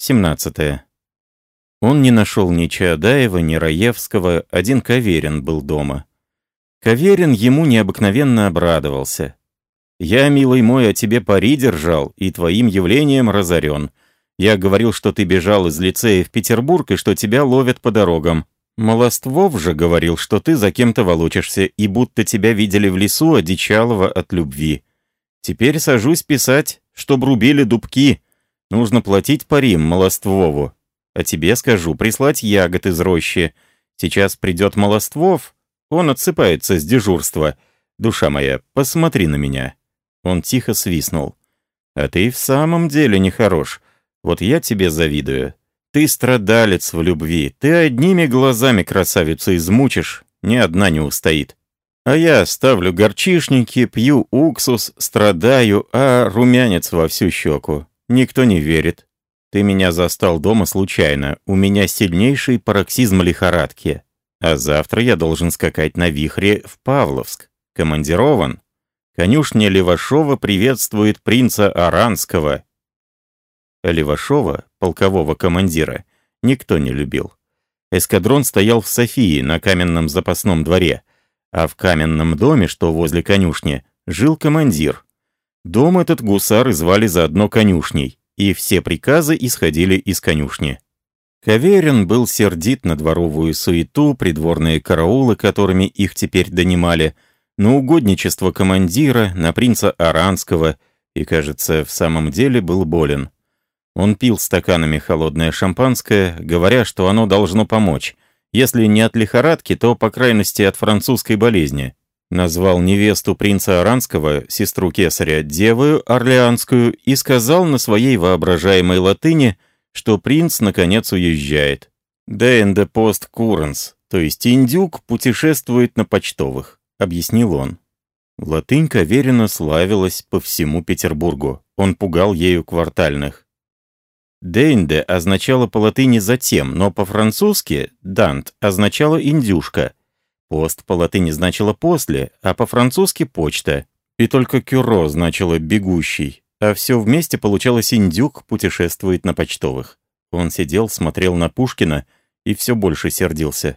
17. Он не нашел ни Чаадаева, ни Раевского, один Каверин был дома. Каверин ему необыкновенно обрадовался. «Я, милый мой, о тебе пари держал, и твоим явлением разорен. Я говорил, что ты бежал из лицея в Петербург, и что тебя ловят по дорогам. Молоствов же говорил, что ты за кем-то волочишься, и будто тебя видели в лесу одичалого от любви. Теперь сажусь писать, чтоб рубили дубки». Нужно платить парим Молоствову. А тебе скажу, прислать ягод из рощи. Сейчас придет Молоствов, он отсыпается с дежурства. Душа моя, посмотри на меня». Он тихо свистнул. «А ты в самом деле нехорош. Вот я тебе завидую. Ты страдалец в любви. Ты одними глазами красавицу измучишь, ни одна не устоит. А я ставлю горчишники, пью уксус, страдаю, а румянец во всю щеку. Никто не верит. Ты меня застал дома случайно. У меня сильнейший пароксизм лихорадки. А завтра я должен скакать на вихре в Павловск. Командирован. Конюшня Левашова приветствует принца Аранского. Левашова, полкового командира, никто не любил. Эскадрон стоял в Софии на каменном запасном дворе, а в каменном доме, что возле конюшни, жил командир — Дом этот гусары звали заодно конюшней, и все приказы исходили из конюшни. Каверин был сердит на дворовую суету, придворные караулы, которыми их теперь донимали, на угодничество командира, на принца Аранского, и, кажется, в самом деле был болен. Он пил стаканами холодное шампанское, говоря, что оно должно помочь. Если не от лихорадки, то, по крайности, от французской болезни. Назвал невесту принца Аранского, сестру кесаря, девою Орлеанскую, и сказал на своей воображаемой латыни, что принц наконец уезжает. «Дэнде пост куранс», то есть индюк путешествует на почтовых, объяснил он. Латынь Каверина славилась по всему Петербургу. Он пугал ею квартальных. «Дейнде» означало по латыни «затем», но по-французски «дант» означало «индюшка», Пост по латыни значило «после», а по-французски «почта». И только «кюро» значило «бегущий», а все вместе получалось «индюк путешествует на почтовых». Он сидел, смотрел на Пушкина и все больше сердился.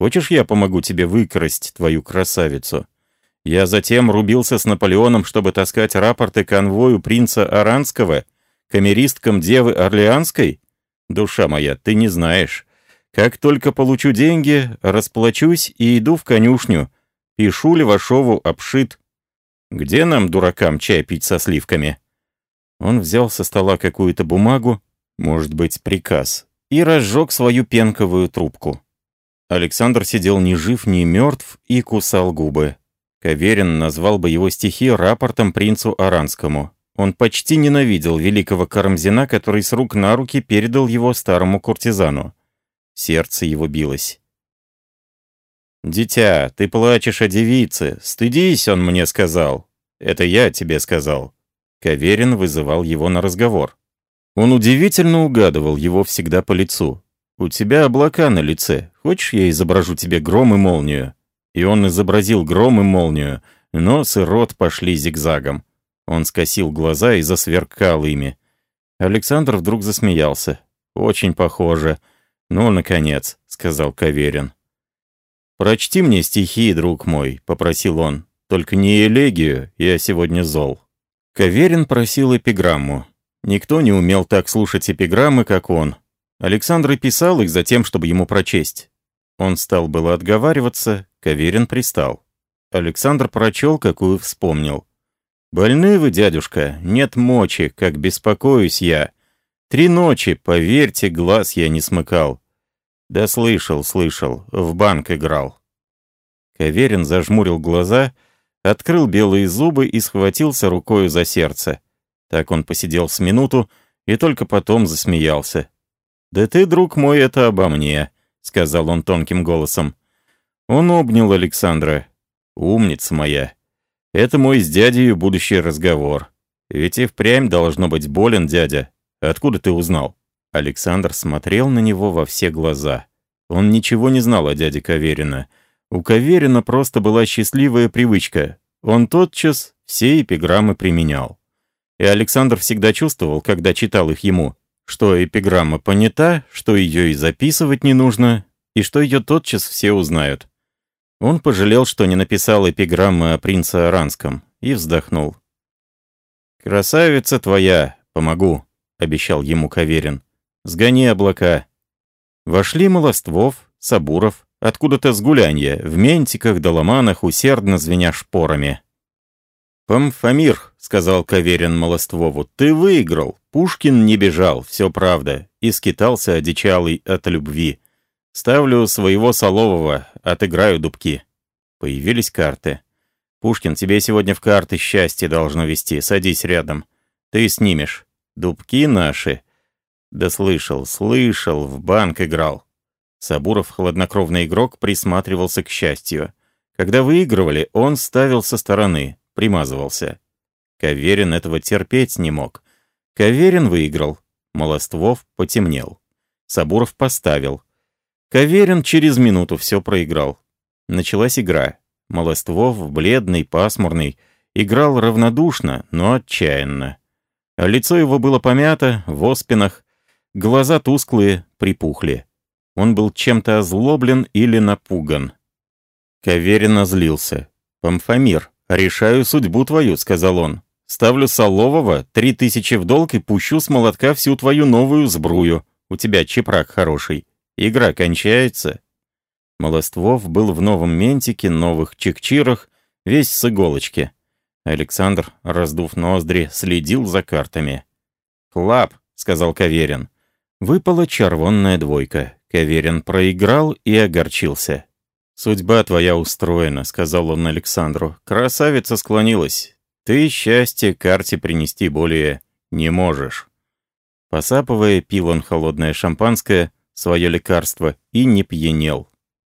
«Хочешь, я помогу тебе выкрасть твою красавицу?» Я затем рубился с Наполеоном, чтобы таскать рапорты конвою принца Аранского, камеристкам девы Орлеанской? Душа моя, ты не знаешь. Как только получу деньги, расплачусь и иду в конюшню. Пишу Левашову обшит. Где нам, дуракам, чай пить со сливками?» Он взял со стола какую-то бумагу, может быть, приказ, и разжег свою пенковую трубку. Александр сидел ни жив, ни мертв и кусал губы. Каверин назвал бы его стихи рапортом принцу Аранскому. Он почти ненавидел великого Карамзина, который с рук на руки передал его старому куртизану. Сердце его билось. «Дитя, ты плачешь о девице. Стыдись, он мне сказал. Это я тебе сказал». Каверин вызывал его на разговор. Он удивительно угадывал его всегда по лицу. «У тебя облака на лице. Хочешь, я изображу тебе гром и молнию?» И он изобразил гром и молнию. Нос и рот пошли зигзагом. Он скосил глаза и засверкал ими. Александр вдруг засмеялся. «Очень похоже. «Ну, наконец», — сказал Каверин. «Прочти мне стихи, друг мой», — попросил он. «Только не элегию, я сегодня зол». Каверин просил эпиграмму. Никто не умел так слушать эпиграммы, как он. Александр писал их за тем, чтобы ему прочесть. Он стал было отговариваться, Каверин пристал. Александр прочел, какую вспомнил. «Больны вы, дядюшка, нет мочи, как беспокоюсь я. Три ночи, поверьте, глаз я не смыкал. Да слышал, слышал, в банк играл. Каверин зажмурил глаза, открыл белые зубы и схватился рукою за сердце. Так он посидел с минуту и только потом засмеялся. «Да ты, друг мой, это обо мне», — сказал он тонким голосом. Он обнял Александра. «Умница моя. Это мой с дядей будущий разговор. Ведь и впрямь должно быть болен дядя, Откуда ты узнал?» Александр смотрел на него во все глаза. Он ничего не знал о дяде Каверина. У Каверина просто была счастливая привычка. Он тотчас все эпиграммы применял. И Александр всегда чувствовал, когда читал их ему, что эпиграмма понята, что ее и записывать не нужно, и что ее тотчас все узнают. Он пожалел, что не написал эпиграммы о принце Аранском, и вздохнул. «Красавица твоя, помогу», — обещал ему Каверин. «Сгони облака». Вошли Молоствов, Сабуров, откуда-то с гулянья, в ментиках, доломанах, усердно звеня шпорами. «Памфамир», — сказал Каверин Молоствову, — «ты выиграл. Пушкин не бежал, все правда, и скитался одичалый от любви. Ставлю своего Солового, отыграю дубки». Появились карты. «Пушкин, тебе сегодня в карты счастье должно вести, садись рядом. Ты снимешь. Дубки наши». «Да слышал, слышал, в банк играл». Сабуров, хладнокровный игрок, присматривался к счастью. Когда выигрывали, он ставил со стороны, примазывался. Каверин этого терпеть не мог. Каверин выиграл. Молоствов потемнел. Сабуров поставил. Каверин через минуту все проиграл. Началась игра. Молоствов, бледный, пасмурный, играл равнодушно, но отчаянно. Лицо его было помято, в оспинах, глаза тусклые, припухли. Он был чем-то озлоблен или напуган. Каверин озлился. «Памфамир, «Решаю судьбу твою», — сказал он. «Ставлю Солового, три тысячи в долг и пущу с молотка всю твою новую сбрую. У тебя чепрак хороший. Игра кончается». Молоствов был в новом ментике, новых чекчирах, весь с иголочки. Александр, раздув ноздри, следил за картами. «Клап», — сказал Каверин. Выпала червонная двойка. Каверин проиграл и огорчился. «Судьба твоя устроена», — сказал он Александру. «Красавица склонилась. Ты счастье карте принести более не можешь». Посапывая, пил он холодное шампанское, свое лекарство, и не пьянел.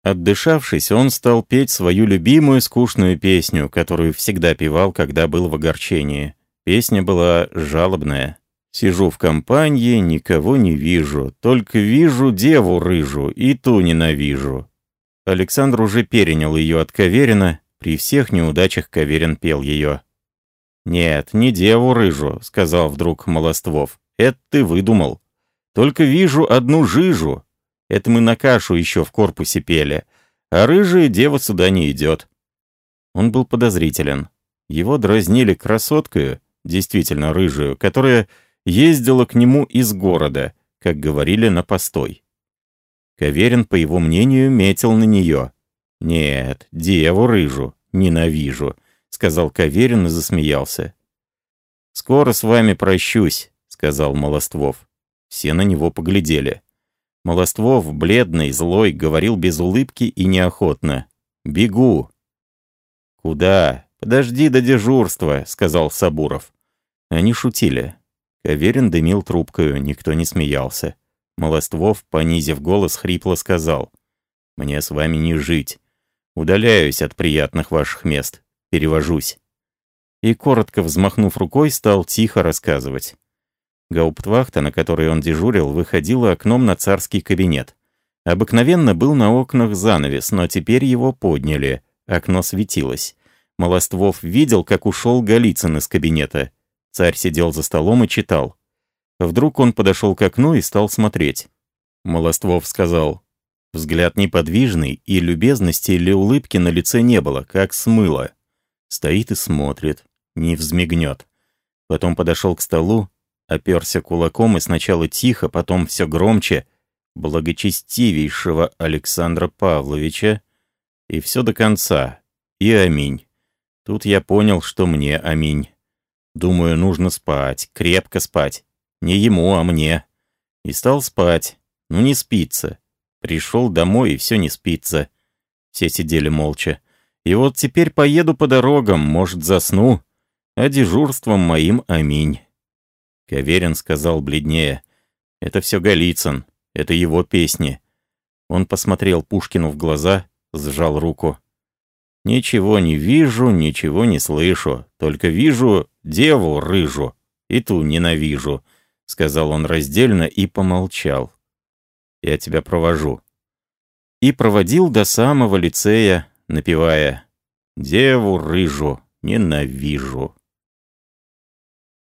Отдышавшись, он стал петь свою любимую скучную песню, которую всегда певал, когда был в огорчении. Песня была жалобная. «Сижу в компании, никого не вижу, только вижу деву рыжу, и ту ненавижу. Александр уже перенял ее от Каверина, при всех неудачах Каверин пел ее. «Нет, не деву рыжу», — сказал вдруг Молоствов. «Это ты выдумал. Только вижу одну жижу. Это мы на кашу еще в корпусе пели. А рыжая дева сюда не идет». Он был подозрителен. Его дразнили красоткою, действительно рыжую, которая ездила к нему из города, как говорили, на постой. Каверин, по его мнению, метил на нее. «Нет, деву рыжу, ненавижу», — сказал Каверин и засмеялся. «Скоро с вами прощусь», — сказал Молоствов. Все на него поглядели. Молоствов, бледный, злой, говорил без улыбки и неохотно. «Бегу». «Куда? Подожди до дежурства», — сказал Сабуров. Они шутили. Каверин дымил трубкою, никто не смеялся. Молоствов, понизив голос, хрипло сказал. «Мне с вами не жить. Удаляюсь от приятных ваших мест. Перевожусь». И, коротко взмахнув рукой, стал тихо рассказывать. Гауптвахта, на которой он дежурил, выходила окном на царский кабинет. Обыкновенно был на окнах занавес, но теперь его подняли. Окно светилось. Молоствов видел, как ушел Голицын из кабинета. Царь сидел за столом и читал. Вдруг он подошел к окну и стал смотреть. Молоствов сказал. Взгляд неподвижный, и любезности или улыбки на лице не было, как смыло. Стоит и смотрит, не взмигнет. Потом подошел к столу, оперся кулаком и сначала тихо, потом все громче, благочестивейшего Александра Павловича, и все до конца, и аминь. Тут я понял, что мне аминь. Думаю, нужно спать, крепко спать. Не ему, а мне. И стал спать. Ну не спится. Пришел домой, и все не спится. Все сидели молча. И вот теперь поеду по дорогам, может, засну. А дежурством моим аминь. Каверин сказал бледнее. Это все Голицын. Это его песни. Он посмотрел Пушкину в глаза, сжал руку. «Ничего не вижу, ничего не слышу. Только вижу деву рыжу, и ту ненавижу. — сказал он раздельно и помолчал. «Я тебя провожу». И проводил до самого лицея, напевая «Деву рыжу ненавижу».